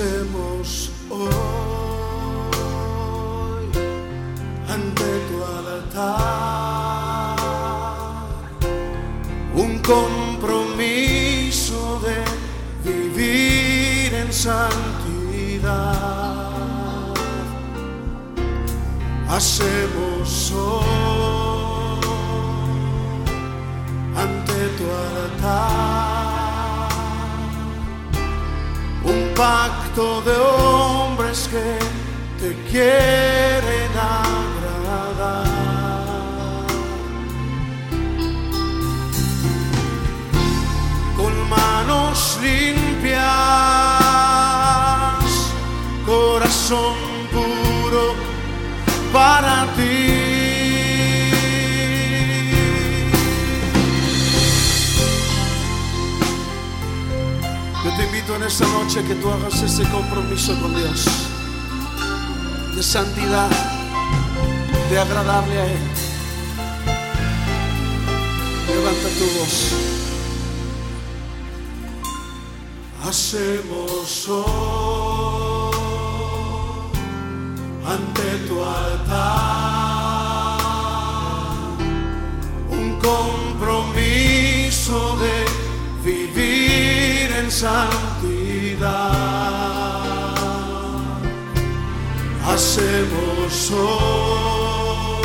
hacemos hoy ante tu altar un compromiso santidad. Hacemos hoy ante tu altar un pacto de hombres que te quieren agradar. Esta noche que tú hagas ese compromiso con Dios de santidad, de agradarle a Él. Levanta tu voz. Hacemos hoy ante tu altar un compromiso de vivir en santidad. Hacemos hoy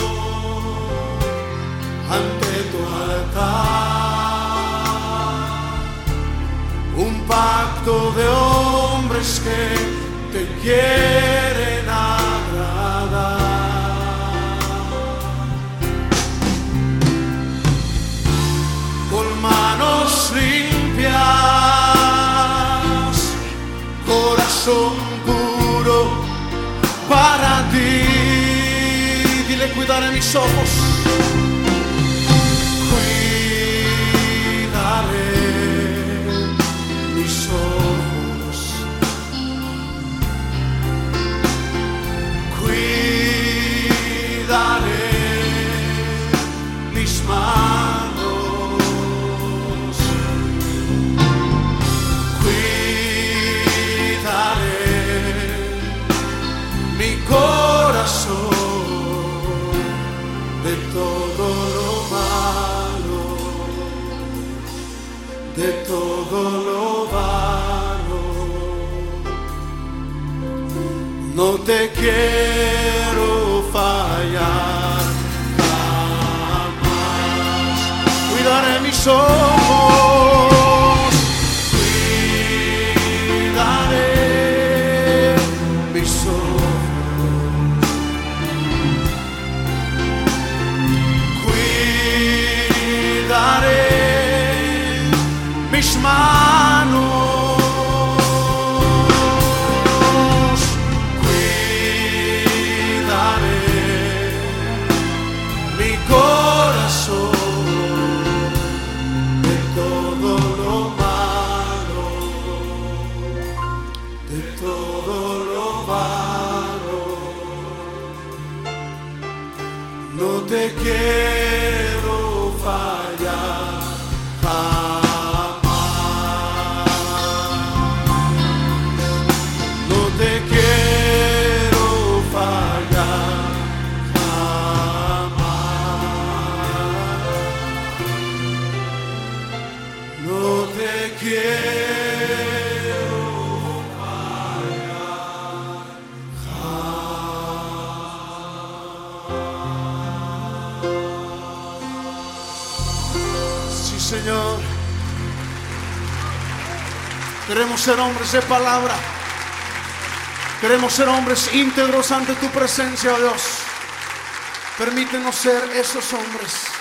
ante tu altar un pacto de hombres que te quieren ti. Dile cuidaré mis ojos. Cuidaré de todo lo malo. No te quiero fallar jamás. Cuidaré mis ojos. No Señor. Queremos ser hombres de palabra. Queremos ser hombres íntegros ante tu presencia, oh Dios. Permítenos ser esos hombres.